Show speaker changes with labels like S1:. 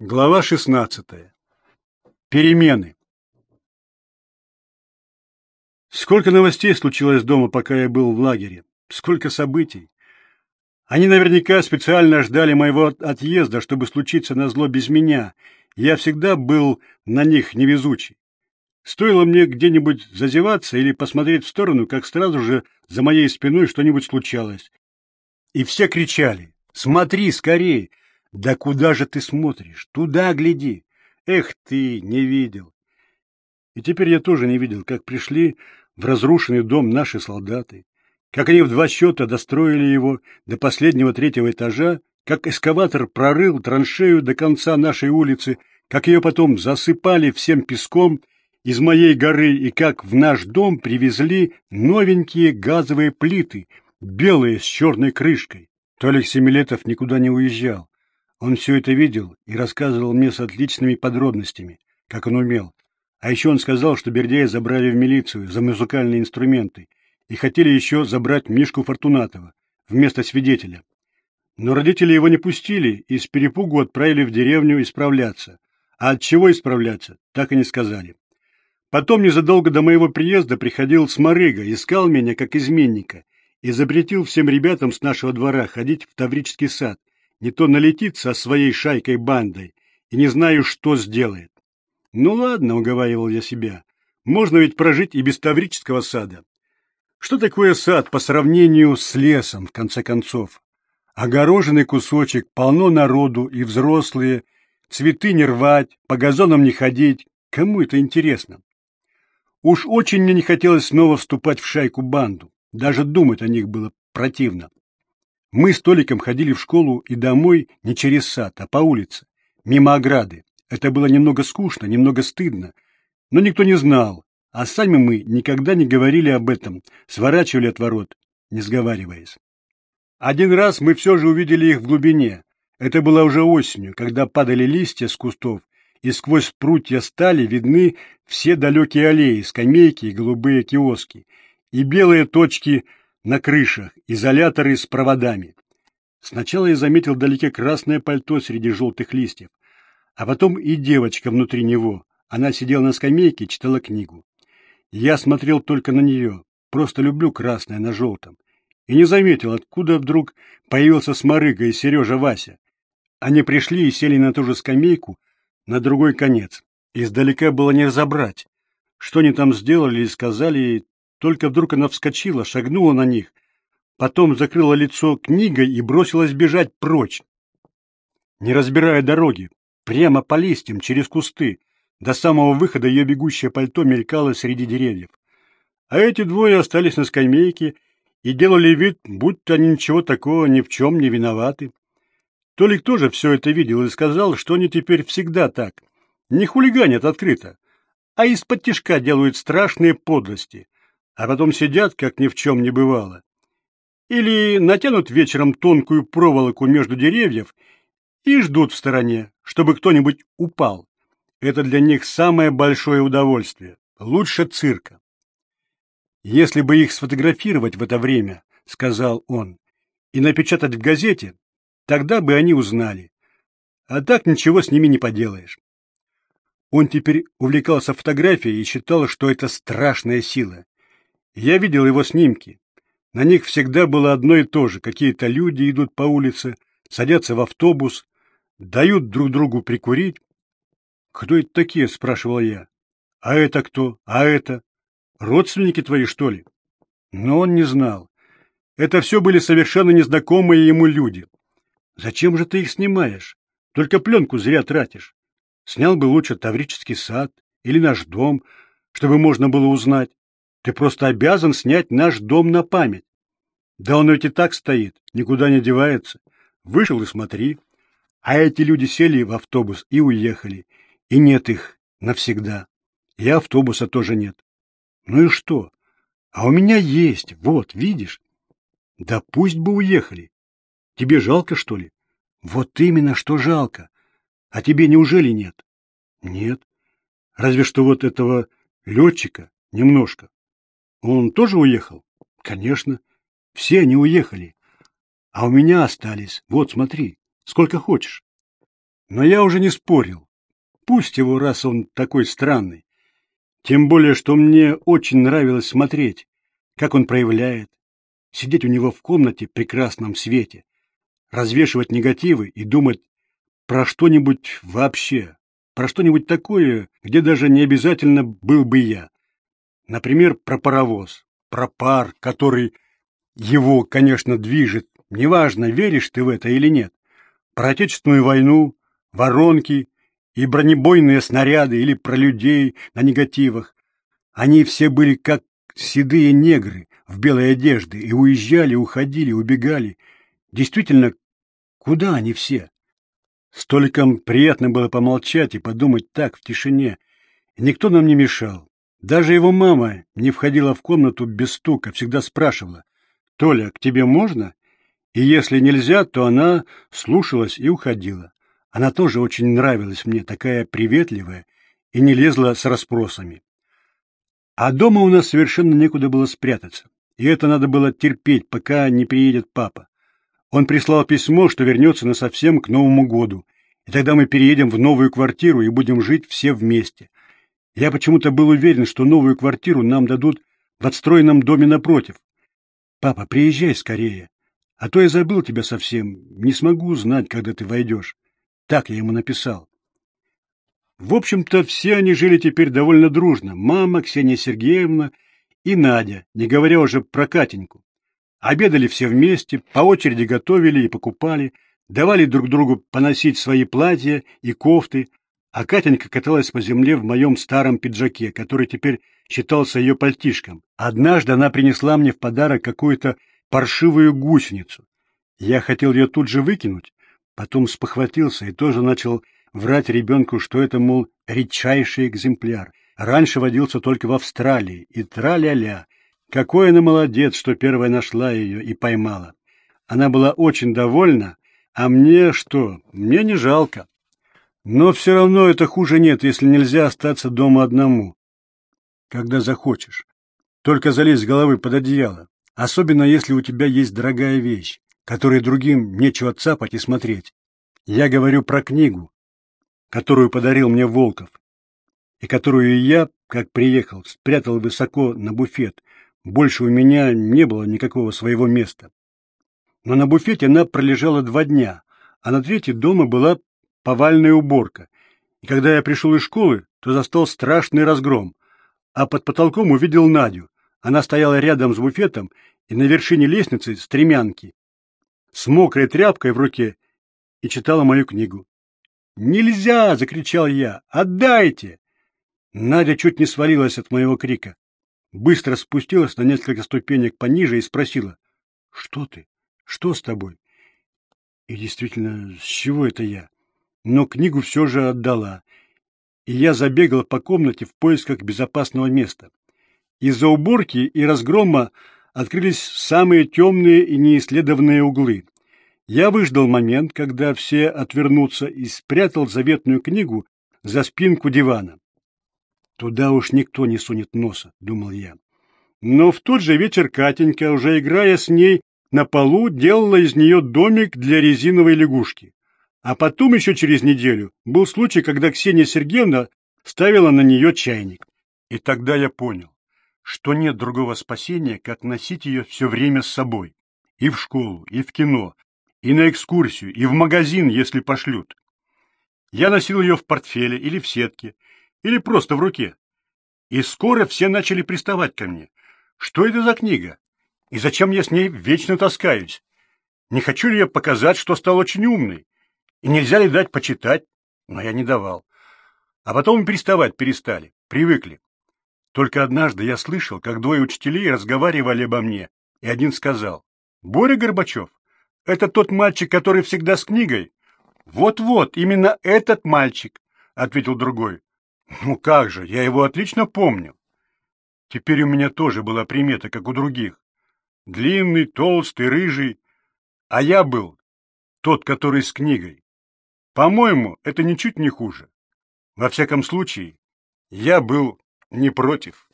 S1: Глава 16. Перемены. Сколько новостей случилось дома, пока я был в лагере. Сколько событий. Они наверняка специально ждали моего отъезда, чтобы случиться на зло без меня. Я всегда был на них невезучий. Стоило мне где-нибудь зазеваться или посмотреть в сторону, как сразу же за моей спиной что-нибудь случалось. И все кричали «Смотри, скорей!» Да куда же ты смотришь? Туда гляди. Эх ты, не видел. И теперь я тоже не видел, как пришли в разрушенный дом наши солдаты, как они в два счета достроили его до последнего третьего этажа, как эскаватор прорыл траншею до конца нашей улицы, как ее потом засыпали всем песком из моей горы и как в наш дом привезли новенькие газовые плиты, белые с черной крышкой. Толик Семилетов никуда не уезжал. Он все это видел и рассказывал мне с отличными подробностями, как он умел. А еще он сказал, что Бердея забрали в милицию за музыкальные инструменты и хотели еще забрать Мишку Фортунатова вместо свидетеля. Но родители его не пустили и с перепугу отправили в деревню исправляться. А от чего исправляться, так и не сказали. Потом, незадолго до моего приезда, приходил Сморыга, искал меня как изменника и запретил всем ребятам с нашего двора ходить в Таврический сад – не то налетит со своей шайкой-бандой, и не знаю, что сделает. Ну ладно, уговаривал я себя, можно ведь прожить и без Таврического сада. Что такое сад по сравнению с лесом, в конце концов? Огороженный кусочек, полно народу и взрослые, цветы не рвать, по газонам не ходить. Кому это интересно? Уж очень мне не хотелось снова вступать в шайку-банду. Даже думать о них было противно. Мы с Толиком ходили в школу и домой не через сад, а по улице, мимо ограды. Это было немного скучно, немного стыдно, но никто не знал, а сами мы никогда не говорили об этом, сворачивали от ворот, не сговариваясь. Один раз мы все же увидели их в глубине. Это было уже осенью, когда падали листья с кустов, и сквозь прутья стали видны все далекие аллеи, скамейки и голубые киоски, и белые точки на крышах, изоляторы с проводами. Сначала я заметил вдалеке красное пальто среди желтых листьев, а потом и девочка внутри него. Она сидела на скамейке читала книгу. Я смотрел только на нее, просто люблю красное на желтом, и не заметил, откуда вдруг появился Сморыга и Сережа Вася. Они пришли и сели на ту же скамейку, на другой конец. Издалека было не разобрать, что они там сделали и сказали, только вдруг она вскочила, шагнула на них, потом закрыла лицо книгой и бросилась бежать прочь. Не разбирая дороги, прямо по листьям, через кусты, до самого выхода ее бегущее пальто мелькало среди деревьев. А эти двое остались на скамейке и делали вид, будто они ничего такого ни в чем не виноваты. Толик тоже все это видел и сказал, что они теперь всегда так, не хулиганят открыто, а из-под тишка делают страшные подлости, а потом сидят, как ни в чем не бывало. Или натянут вечером тонкую проволоку между деревьев и ждут в стороне, чтобы кто-нибудь упал. Это для них самое большое удовольствие, лучше цирка. Если бы их сфотографировать в это время, сказал он, и напечатать в газете, тогда бы они узнали. А так ничего с ними не поделаешь. Он теперь увлекался фотографией и считал, что это страшная сила. Я видел его снимки. На них всегда было одно и то же. Какие-то люди идут по улице, садятся в автобус, дают друг другу прикурить. «Кто это такие?» — спрашивал я. «А это кто? А это? Родственники твои, что ли?» Но он не знал. Это все были совершенно незнакомые ему люди. «Зачем же ты их снимаешь? Только пленку зря тратишь. Снял бы лучше Таврический сад или наш дом, чтобы можно было узнать. Ты просто обязан снять наш дом на память. Да он ведь и так стоит, никуда не девается. Вышел и смотри. А эти люди сели в автобус и уехали. И нет их навсегда. И автобуса тоже нет. Ну и что? А у меня есть, вот, видишь? Да пусть бы уехали. Тебе жалко, что ли? Вот именно, что жалко. А тебе неужели нет? Нет. Разве что вот этого летчика немножко. Он тоже уехал? Конечно. Все они уехали. А у меня остались. Вот, смотри, сколько хочешь. Но я уже не спорил. Пусть его, раз он такой странный. Тем более, что мне очень нравилось смотреть, как он проявляет, сидеть у него в комнате в прекрасном свете, развешивать негативы и думать про что-нибудь вообще, про что-нибудь такое, где даже не обязательно был бы я. Например, про паровоз, про пар, который его, конечно, движет, неважно, веришь ты в это или нет, про Отечественную войну, воронки и бронебойные снаряды или про людей на негативах. Они все были как седые негры в белой одежде и уезжали, уходили, убегали. Действительно, куда они все? Столиком приятно было помолчать и подумать так, в тишине. никто нам не мешал. Даже его мама не входила в комнату без стука, всегда спрашивала, «Толя, к тебе можно?» И если нельзя, то она слушалась и уходила. Она тоже очень нравилась мне, такая приветливая, и не лезла с расспросами. А дома у нас совершенно некуда было спрятаться, и это надо было терпеть, пока не приедет папа. Он прислал письмо, что вернется насовсем к Новому году, и тогда мы переедем в новую квартиру и будем жить все вместе. Я почему-то был уверен, что новую квартиру нам дадут в отстроенном доме напротив. Папа, приезжай скорее, а то я забыл тебя совсем, не смогу знать, когда ты войдешь. Так я ему написал. В общем-то, все они жили теперь довольно дружно. Мама, Ксения Сергеевна и Надя, не говоря уже про Катеньку. Обедали все вместе, по очереди готовили и покупали, давали друг другу поносить свои платья и кофты, а Катенька каталась по земле в моем старом пиджаке, который теперь считался ее пальтишком. Однажды она принесла мне в подарок какую-то паршивую гусеницу. Я хотел ее тут же выкинуть, потом спохватился и тоже начал врать ребенку, что это, мол, редчайший экземпляр. Раньше водился только в Австралии, и тра-ля-ля. Какой она молодец, что первая нашла ее и поймала. Она была очень довольна, а мне что? Мне не жалко. Но все равно это хуже нет, если нельзя остаться дома одному, когда захочешь. Только залезь с головы под одеяло, особенно если у тебя есть дорогая вещь, которой другим нечего цапать и смотреть. Я говорю про книгу, которую подарил мне Волков, и которую я, как приехал, спрятал высоко на буфет. Больше у меня не было никакого своего места. Но на буфете она пролежала два дня, а на третий дома была повальная уборка. И когда я пришел из школы, то застал страшный разгром, а под потолком увидел Надю. Она стояла рядом с буфетом и на вершине лестницы стремянки, с мокрой тряпкой в руке, и читала мою книгу. «Нельзя!» — закричал я. «Отдайте!» Надя чуть не свалилась от моего крика. Быстро спустилась на несколько ступенек пониже и спросила. «Что ты? Что с тобой?» И действительно, с чего это я? Но книгу все же отдала, и я забегал по комнате в поисках безопасного места. Из-за уборки и разгрома открылись самые темные и неисследованные углы. Я выждал момент, когда все отвернутся, и спрятал заветную книгу за спинку дивана. Туда уж никто не сунет носа, думал я. Но в тот же вечер Катенька, уже играя с ней на полу, делала из нее домик для резиновой лягушки. А потом еще через неделю был случай, когда Ксения Сергеевна ставила на нее чайник. И тогда я понял, что нет другого спасения, как носить ее все время с собой. И в школу, и в кино, и на экскурсию, и в магазин, если пошлют. Я носил ее в портфеле или в сетке, или просто в руке. И скоро все начали приставать ко мне. Что это за книга? И зачем я с ней вечно таскаюсь? Не хочу ли я показать, что стал очень умный? И нельзя ли дать почитать? Но я не давал. А потом и приставать перестали, привыкли. Только однажды я слышал, как двое учителей разговаривали обо мне, и один сказал, «Боря Горбачев, это тот мальчик, который всегда с книгой?» «Вот-вот, именно этот мальчик», — ответил другой. «Ну как же, я его отлично помню». Теперь у меня тоже была примета, как у других. Длинный, толстый, рыжий, а я был тот, который с книгой. По-моему, это ничуть не хуже. Во всяком случае, я был не против.